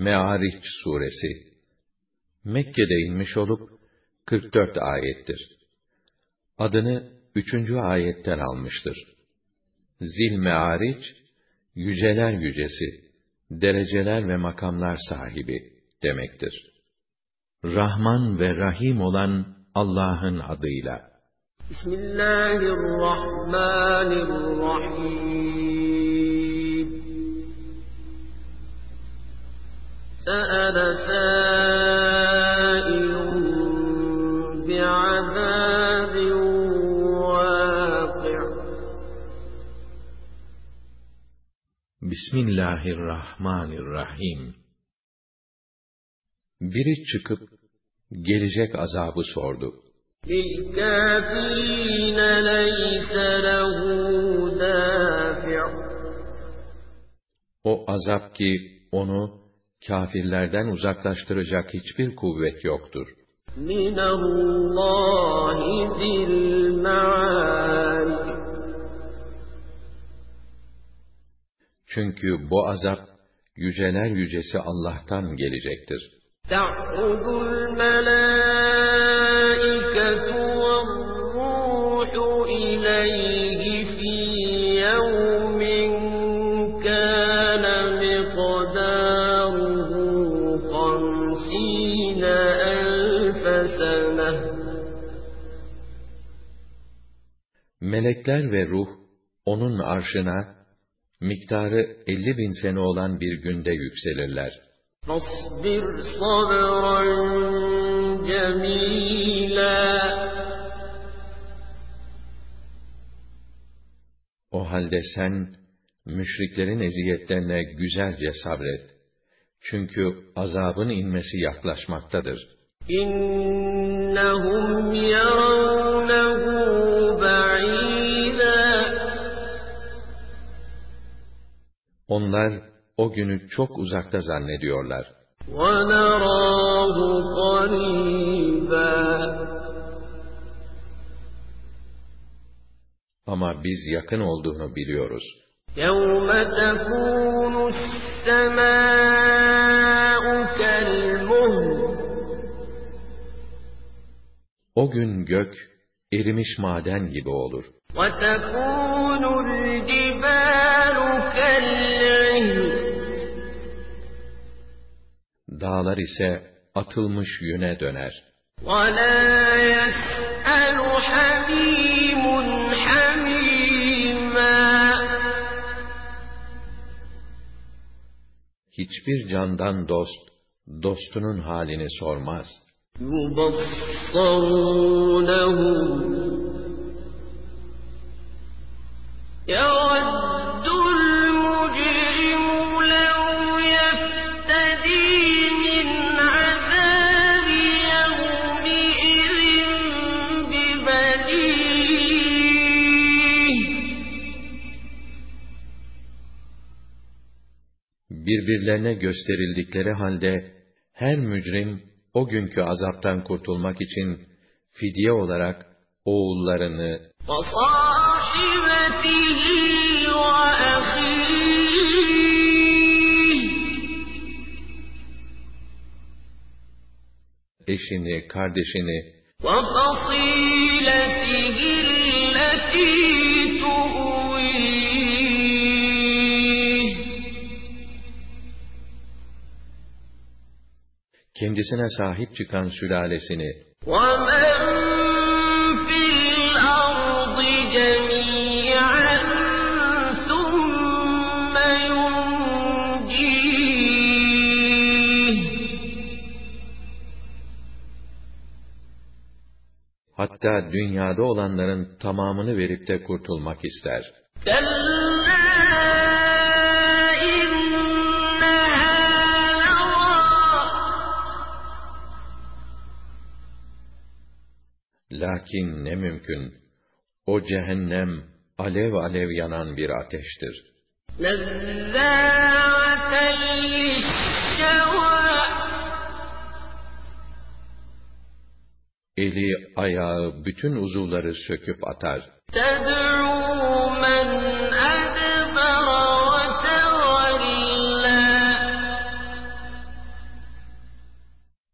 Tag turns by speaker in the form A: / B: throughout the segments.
A: Me'ariç suresi Mekke'de inmiş olup 44 ayettir. Adını üçüncü ayetten almıştır. Zil Me'ariç, yüceler yücesi, dereceler ve makamlar sahibi demektir. Rahman ve Rahim olan Allah'ın adıyla.
B: Bismillahirrahmanirrahim. سأل سائل بعذاب واقع
A: Bismillahirrahmanirrahim. Biri çıkıp gelecek azabı sordu.
B: للكافرين ليس له دافع
A: O azap ki onu kâfirlerden uzaklaştıracak hiçbir kuvvet yoktur.
B: من الله ذي المعارج
A: Çünkü bu azap yüceler yücesi Allah'tan gelecektir.
B: تعرج الملائكة
A: Melekler ve ruh onun arşına miktarı elli bin sene olan bir günde yükselirler.
B: فاصبر صبرا جميلا
A: O halde sen müşriklerin eziyetlerine güzelce sabret. Çünkü azabın inmesi yaklaşmaktadır.
B: إنهم يرونه
A: Onlar o günü çok uzakta zannediyorlar.
B: ونراه قريبا
A: Ama biz yakın olduğunu biliyoruz.
B: يوم تكون السماء كالمهل
A: O gün gök erimiş maden gibi olur.
B: وتكون الجبال
A: Dağlar ise atılmış yüne döner.
B: ولا يسأل حميم حميما
A: Hiçbir candan dost, dostunun halini sormaz.
B: يبصرونهم
A: Birbirlerine gösterildikleri halde her mücrim o günkü azaptan kurtulmak için fidye olarak oğullarını,
B: وصاحبته وأخيه
A: eşini, kardeşini,
B: وفصيلته التي
A: kendisine sahip çıkan sülalesini,
B: ومن في الأرض جميعا ثم ينجيه
A: hatta dünyada olanların tamamını verip de kurtulmak ister. Lakin ne mümkün, o cehennem alev alev yanan bir ateştir. Eli, ayağı, bütün uzuvları söküp atar.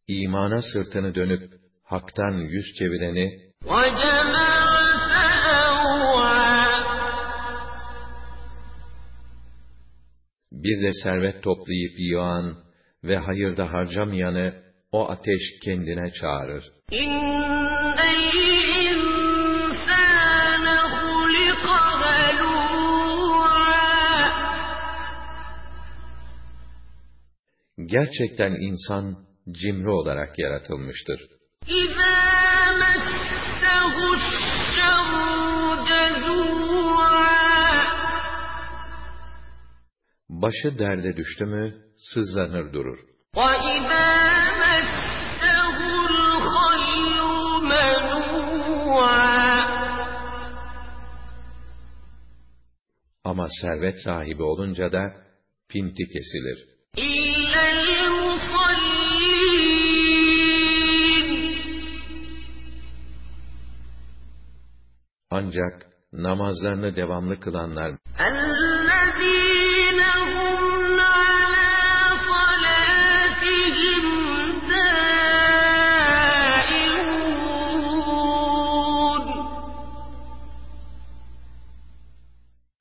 A: İmana sırtını dönüp haktan yüz çevireni bir de servet toplayıp yığan ve hayırda harcamayanı o ateş kendine çağırır. Gerçekten insan cimri olarak yaratılmıştır. Başı derde düştü mü sızlanır durur. Ama servet sahibi olunca da pinti kesilir.
B: İllel
A: Ancak namazlarını devamlı kılanlar
B: الذين هم على صلاتهم دائمون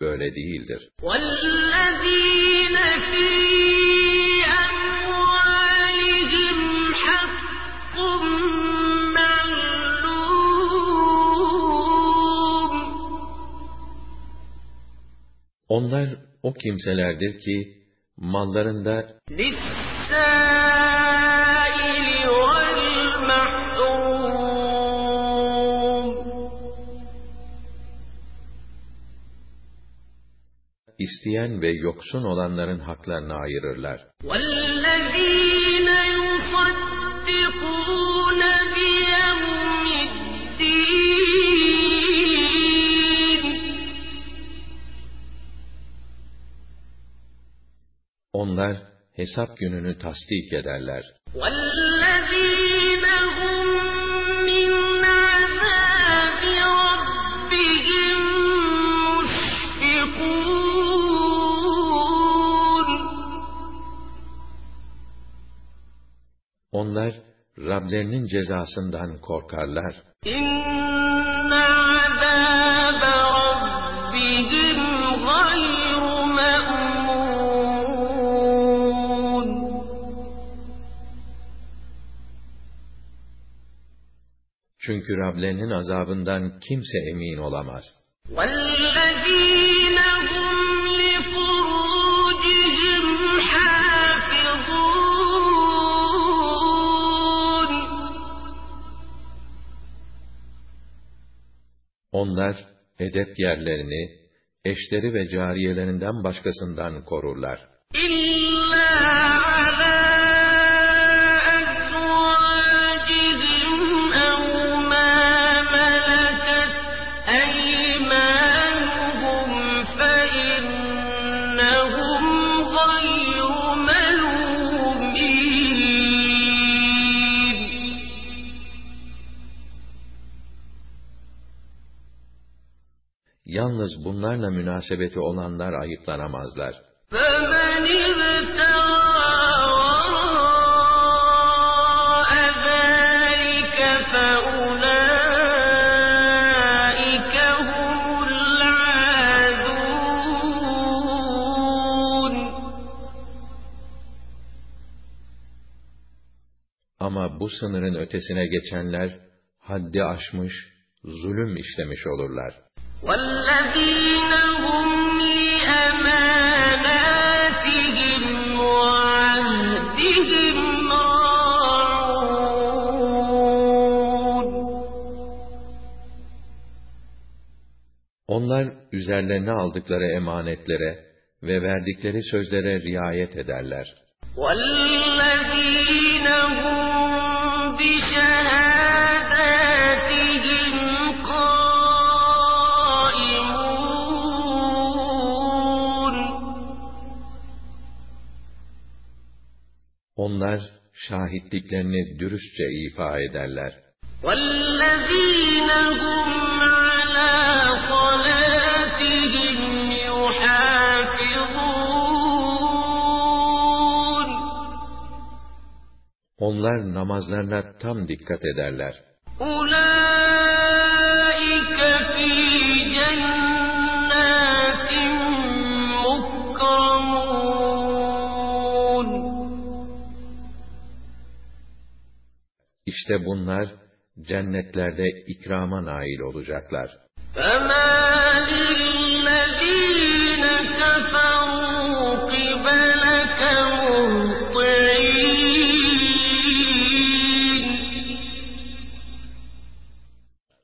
A: böyle değildir.
B: والذين
A: kimselerdir ki mallarında
B: للسائل والمحروم
A: isteyen ve yoksun olanların haklarını ayırırlar.
B: والذين
A: Onlar hesap gününü tasdik ederler.
B: والذين هم من عذاب ربهم مشفقون
A: Onlar Rablerinin cezasından korkarlar.
B: إن
A: Çünkü Rablerinin azabından kimse emin olamaz.
B: والذين هم لفروجهم حافظون
A: Onlar edep yerlerini, eşleri ve cariyelerinden başkasından korurlar.
B: إلا
A: yalnız bunlarla münasebeti olanlar ayıplanamazlar. Ama bu sınırın ötesine geçenler, haddi aşmış, zulüm işlemiş olurlar.
B: والذين هم لأماناتهم وعهدهم راعون
A: Onlar üzerlerine aldıkları emanetlere ve verdikleri sözlere riayet ederler.
B: والذين هم بشهاداتهم
A: Onlar şahitliklerini dürüstçe ifa ederler.
B: والذين هم على صلاتهم يحافظون
A: Onlar namazlarına tam dikkat ederler.
B: أولئك
A: İşte bunlar cennetlerde ikrama nail olacaklar.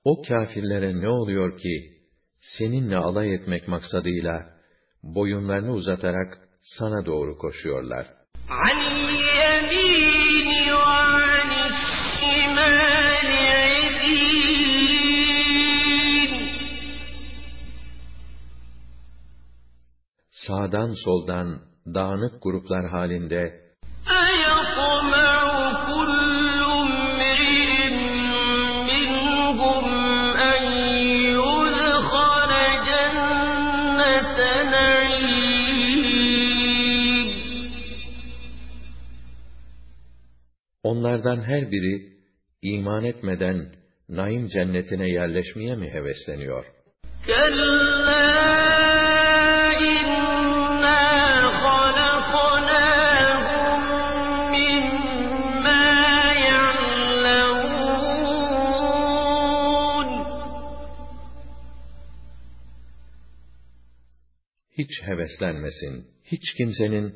A: O kâfirlere ne oluyor ki, seninle alay etmek maksadıyla, boyunlarını uzatarak sana doğru koşuyorlar. sağdan soldan dağınık gruplar halinde Onlardan her biri iman etmeden Naim cennetine yerleşmeye mi hevesleniyor?
B: Kella
A: Hiç heveslenmesin. Hiç kimsenin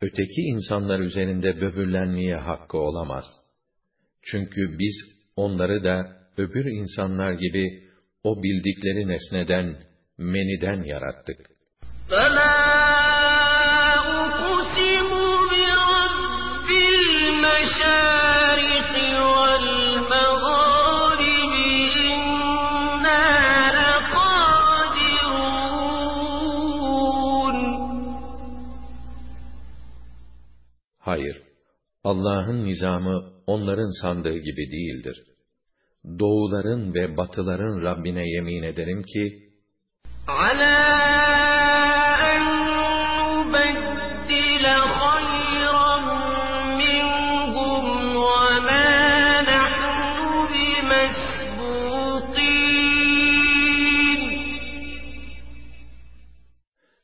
A: öteki insanlar üzerinde böbürlenmeye hakkı olamaz. Çünkü biz onları da öbür insanlar gibi o bildikleri nesneden, meniden yarattık.
B: فلا
A: Allah'ın nizamı onların sandığı gibi değildir. Doğuların ve batıların Rabbine yemin ederim ki,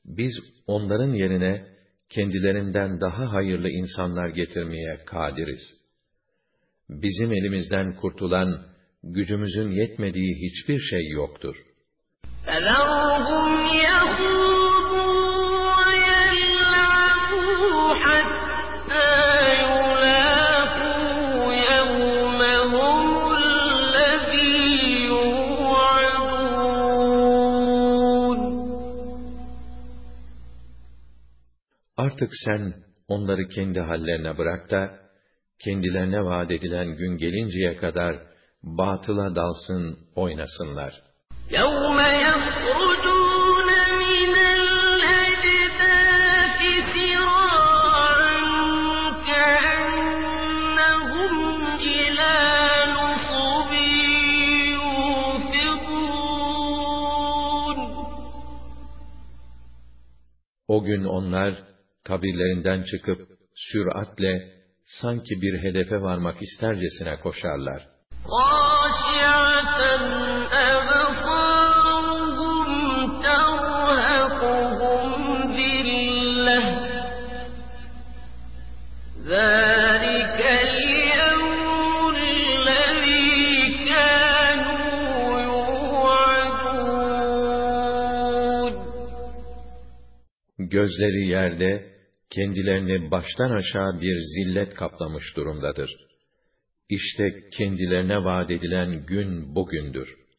A: Biz onların yerine kendilerinden daha hayırlı insanlar getirmeye kadiriz. Bizim elimizden kurtulan, gücümüzün yetmediği hiçbir şey yoktur.
B: فذرهم
A: Artık sen onları kendi hallerine bırak da, kendilerine vaat edilen gün gelinceye kadar batıla dalsın, oynasınlar.
B: يوم يخرجون من الأجداث سراعا كأنهم إلى نصب يوفضون
A: O gün onlar, kabirlerinden çıkıp süratle sanki bir hedefe varmak istercesine koşarlar. Gözleri yerde, kendilerini baştan aşağı bir zillet kaplamış durumdadır. İşte kendilerine vaat edilen gün bugündür.